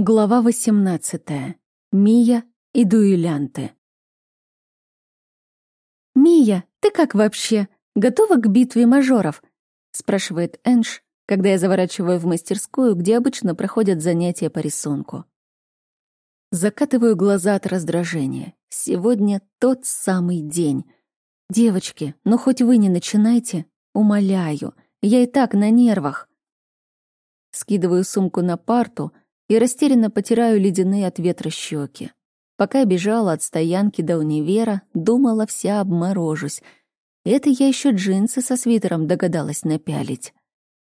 Глава 18. Мия и дуэлянты. «Мия, ты как вообще? Готова к битве мажоров?» — спрашивает Энж, когда я заворачиваю в мастерскую, где обычно проходят занятия по рисунку. Закатываю глаза от раздражения. Сегодня тот самый день. Девочки, ну хоть вы не начинайте. Умоляю, я и так на нервах. Скидываю сумку на парту — и растерянно потираю ледяные от ветра щеки. Пока бежала от стоянки до универа, думала, вся обморожусь. Это я еще джинсы со свитером догадалась напялить.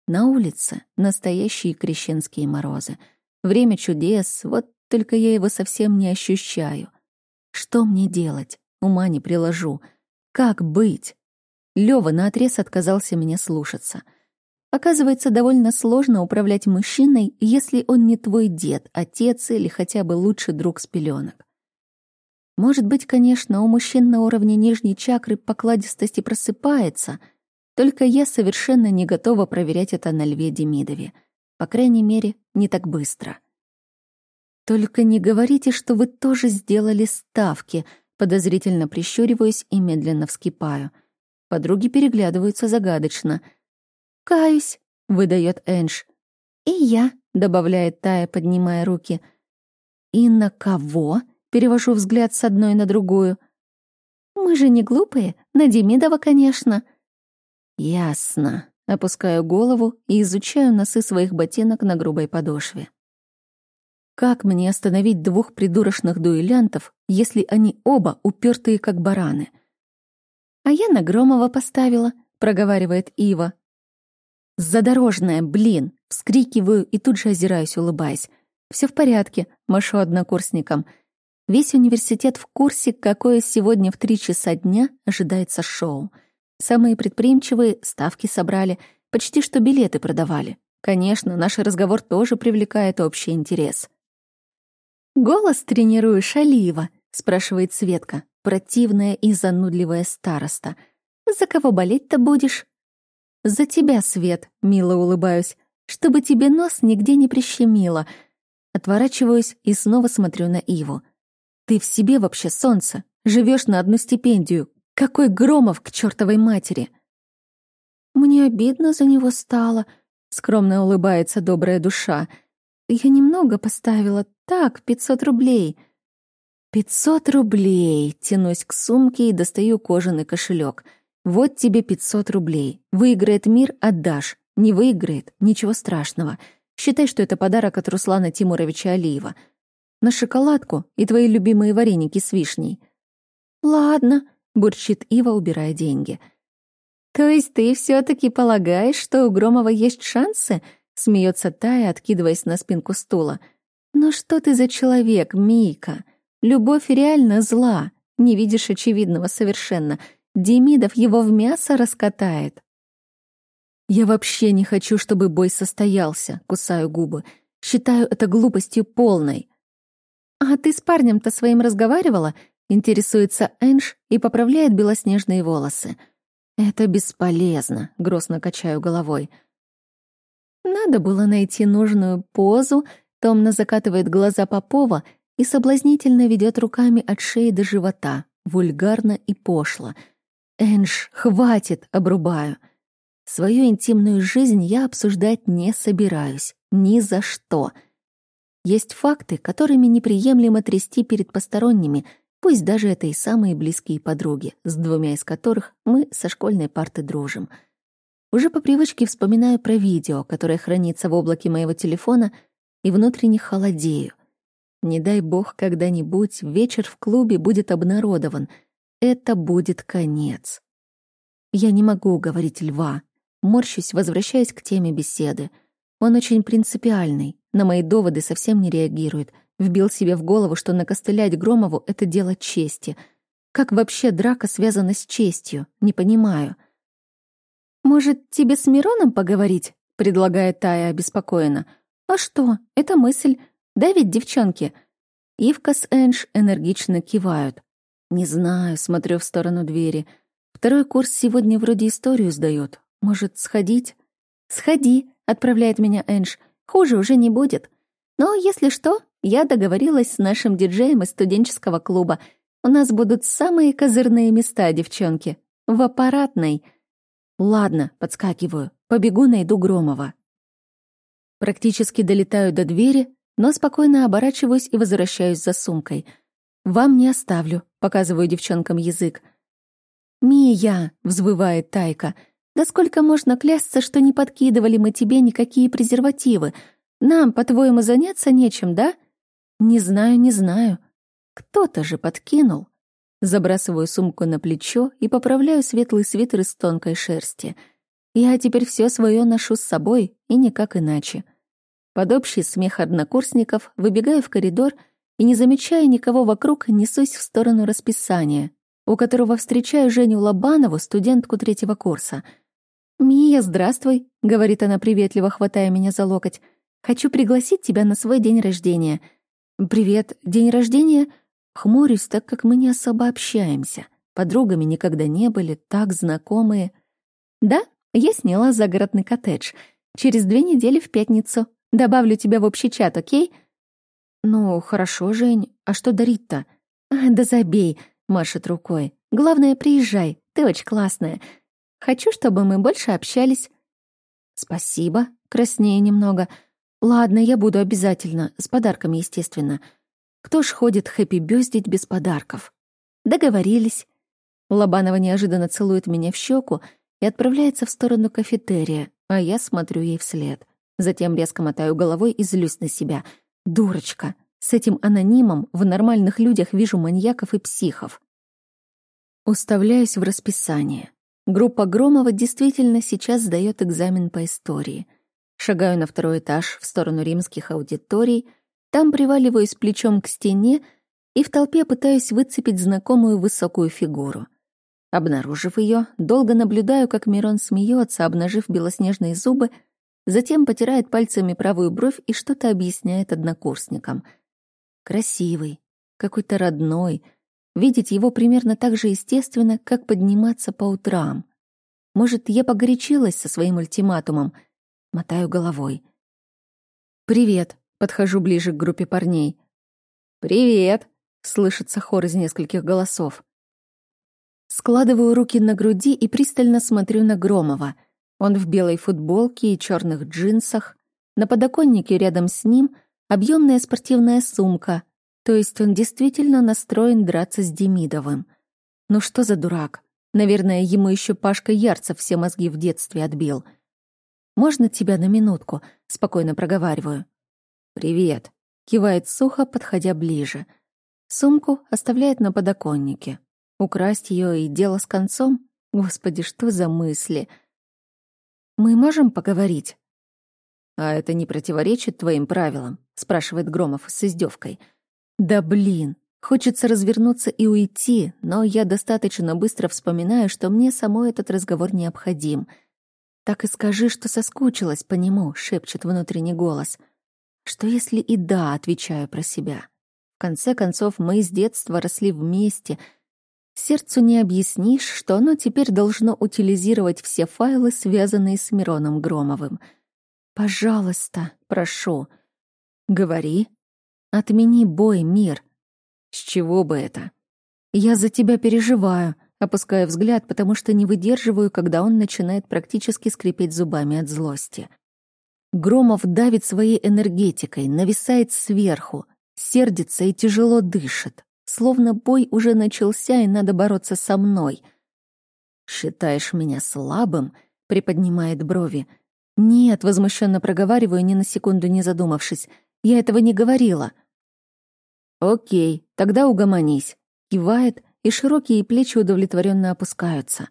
На улице настоящие крещенские морозы. Время чудес, вот только я его совсем не ощущаю. Что мне делать? Ума не приложу. Как быть? Лёва наотрез отказался меня слушаться — Оказывается, довольно сложно управлять мужчиной, если он не твой дед, отец или хотя бы лучший друг с пеленок. Может быть, конечно, у мужчин на уровне нижней чакры покладистости просыпается, только я совершенно не готова проверять это на Льве Демидове. По крайней мере, не так быстро. «Только не говорите, что вы тоже сделали ставки», подозрительно прищуриваюсь и медленно вскипаю. Подруги переглядываются загадочно — «Каюсь», — выдает Энж. «И я», — добавляет Тая, поднимая руки. «И на кого?» — перевожу взгляд с одной на другую. «Мы же не глупые, на Демидова, конечно». «Ясно», — опускаю голову и изучаю носы своих ботинок на грубой подошве. Как мне остановить двух придурочных дуэлянтов, если они оба упертые как бараны? А я на Громова поставила, проговаривает Ива. «Задорожная, блин!» Вскрикиваю и тут же озираюсь, улыбаясь. Все в порядке», — машу однокурсникам. Весь университет в курсе, какое сегодня в три часа дня ожидается шоу. Самые предприимчивые ставки собрали, почти что билеты продавали. Конечно, наш разговор тоже привлекает общий интерес. «Голос тренируешь, Алиева?» — спрашивает Светка, противная и занудливая староста. «За кого болеть-то будешь?» «За тебя, Свет», — мило улыбаюсь, «чтобы тебе нос нигде не прищемило». Отворачиваюсь и снова смотрю на Иву. «Ты в себе вообще, солнце? Живешь на одну стипендию. Какой Громов к чертовой матери!» «Мне обидно за него стало», — скромно улыбается добрая душа. «Я немного поставила, так, пятьсот рублей». «Пятьсот рублей!» — тянусь к сумке и достаю кожаный кошелек — вот тебе 500 рублей. Выиграет мир — отдашь. Не выиграет — ничего страшного. Считай, что это подарок от Руслана Тимуровича Алиева. На шоколадку и твои любимые вареники с вишней. «Ладно», — бурчит Ива, убирая деньги. «То есть ты все таки полагаешь, что у Громова есть шансы?» — смеется Тая, откидываясь на спинку стула. «Но что ты за человек, Мика? Любовь реально зла. Не видишь очевидного совершенно. Демидов его в мясо раскатает. Я вообще не хочу, чтобы бой состоялся, кусаю губы. Считаю это глупостью полной. А ты с парнем-то своим разговаривала? Интересуется Энж и поправляет белоснежные волосы. Это бесполезно, грозно качаю головой. Надо было найти нужную позу, томно закатывает глаза Попова и соблазнительно ведет руками от шеи до живота, вульгарно и пошло — «Энж, хватит!» — обрубаю. Свою интимную жизнь я обсуждать не собираюсь. Ни за что. Есть факты, которыми неприемлемо трясти перед посторонними, пусть даже это и самые близкие подруги, с двумя из которых мы со школьной парты дружим. Уже по привычке вспоминаю про видео, которое хранится в облаке моего телефона, и внутренне холодею. Не дай бог когда-нибудь вечер в клубе будет обнародован — это будет конец. Я не могу уговорить льва. Морщусь, возвращаясь к теме беседы. Он очень принципиальный, на мои доводы совсем не реагирует. Вбил себе в голову, что накостылять Громову — это дело чести. Как вообще драка связана с честью? Не понимаю. «Может, тебе с Мироном поговорить?» — предлагает Тая обеспокоенно. «А что? Это мысль. Да ведь, девчонки?» Ивка с Энж энергично кивают. Не знаю, смотрю в сторону двери. Второй курс сегодня вроде историю сдает. Может, сходить? Сходи, отправляет меня Энж. Хуже уже не будет. Но, если что, я договорилась с нашим диджеем из студенческого клуба. У нас будут самые козырные места, девчонки. В аппаратной. Ладно, подскакиваю. Побегу, найду Громова. Практически долетаю до двери, но спокойно оборачиваюсь и возвращаюсь за сумкой. «Вам не оставлю», — показываю девчонкам язык. «Мия!» — взвывает Тайка. «Да сколько можно клясться, что не подкидывали мы тебе никакие презервативы? Нам, по-твоему, заняться нечем, да?» «Не знаю, не знаю. Кто-то же подкинул». Забрасываю сумку на плечо и поправляю светлый свитер из тонкой шерсти. Я теперь все свое ношу с собой, и никак иначе. Под общий смех однокурсников выбегаю в коридор и, не замечая никого вокруг, несусь в сторону расписания, у которого встречаю Женю Лобанову, студентку третьего курса. «Мия, здравствуй», — говорит она приветливо, хватая меня за локоть. «Хочу пригласить тебя на свой день рождения». «Привет, день рождения?» Хмурюсь, так как мы не особо общаемся. Подругами никогда не были, так знакомые. Да, я сняла загородный коттедж. Через две недели в пятницу. Добавлю тебя в общий чат, окей? Ну, хорошо, Жень. А что дарить-то? Да забей, машет рукой. Главное, приезжай. Ты очень классная. Хочу, чтобы мы больше общались. Спасибо. Краснее немного. Ладно, я буду обязательно. С подарками, естественно. Кто ж ходит хэппи-бёздить без подарков? Договорились. Лобанова неожиданно целует меня в щеку и отправляется в сторону кафетерия, а я смотрю ей вслед. Затем резко мотаю головой и злюсь на себя. Дурочка. С этим анонимом в нормальных людях вижу маньяков и психов. Уставляюсь в расписание. Группа Громова действительно сейчас сдает экзамен по истории. Шагаю на второй этаж в сторону римских аудиторий — там приваливаюсь плечом к стене и в толпе пытаюсь выцепить знакомую высокую фигуру. Обнаружив ее, долго наблюдаю, как Мирон смеется, обнажив белоснежные зубы, затем потирает пальцами правую бровь и что-то объясняет однокурсникам. Красивый, какой-то родной. Видеть его примерно так же естественно, как подниматься по утрам. Может, я погорячилась со своим ультиматумом? Мотаю головой. «Привет», Подхожу ближе к группе парней. «Привет!» — слышится хор из нескольких голосов. Складываю руки на груди и пристально смотрю на Громова. Он в белой футболке и черных джинсах. На подоконнике рядом с ним объемная спортивная сумка. То есть он действительно настроен драться с Демидовым. Ну что за дурак? Наверное, ему еще Пашка Ярцев все мозги в детстве отбил. «Можно тебя на минутку?» — спокойно проговариваю. «Привет», — кивает сухо, подходя ближе. Сумку оставляет на подоконнике. Украсть ее и дело с концом? Господи, что за мысли? «Мы можем поговорить?» «А это не противоречит твоим правилам?» — спрашивает Громов с издевкой. «Да блин, хочется развернуться и уйти, но я достаточно быстро вспоминаю, что мне самой этот разговор необходим. Так и скажи, что соскучилась по нему», — шепчет внутренний голос — что если и да, отвечаю про себя. В конце концов, мы с детства росли вместе. Сердцу не объяснишь, что оно теперь должно утилизировать все файлы, связанные с Мироном Громовым. Пожалуйста, прошу. Говори. Отмени бой, мир. С чего бы это? Я за тебя переживаю, опускаю взгляд, потому что не выдерживаю, когда он начинает практически скрипеть зубами от злости. Громов давит своей энергетикой, нависает сверху, сердится и тяжело дышит, словно бой уже начался и надо бороться со мной. «Считаешь меня слабым?» — приподнимает брови. «Нет», — возмущенно проговариваю, ни на секунду не задумавшись. «Я этого не говорила». «Окей, тогда угомонись», — кивает, и широкие плечи удовлетворенно опускаются.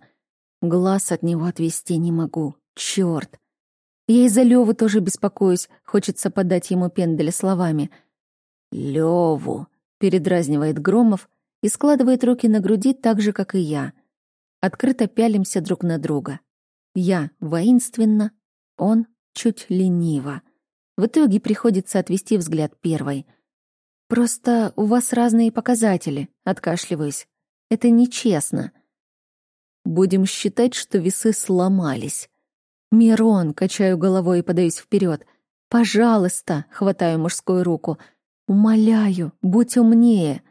Глаз от него отвести не могу. Чёрт! Я из-за Лёвы тоже беспокоюсь, хочется подать ему пенделя словами. «Лёву», — передразнивает Громов и складывает руки на груди так же, как и я. Открыто пялимся друг на друга. Я воинственно, он чуть лениво. В итоге приходится отвести взгляд первой. «Просто у вас разные показатели», — откашливаюсь. «Это нечестно». «Будем считать, что весы сломались», «Мирон!» — качаю головой и подаюсь вперед. Пожалуйста, хватаю мужскую руку. Умоляю, будь умнее.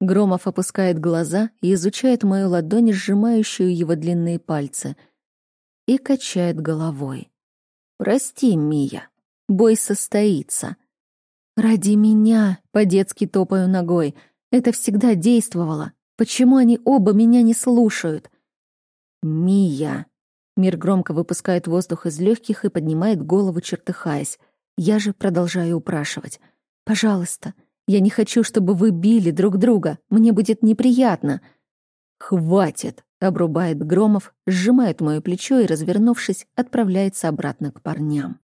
Громов опускает глаза и изучает мою ладонь, сжимающую его длинные пальцы, и качает головой. «Прости, Мия, бой состоится». «Ради меня!» — по-детски топаю ногой. Это всегда действовало. Почему они оба меня не слушают? «Мия!» Мир громко выпускает воздух из легких и поднимает голову, чертыхаясь. Я же продолжаю упрашивать. «Пожалуйста, я не хочу, чтобы вы били друг друга. Мне будет неприятно». «Хватит!» — обрубает Громов, сжимает моё плечо и, развернувшись, отправляется обратно к парням.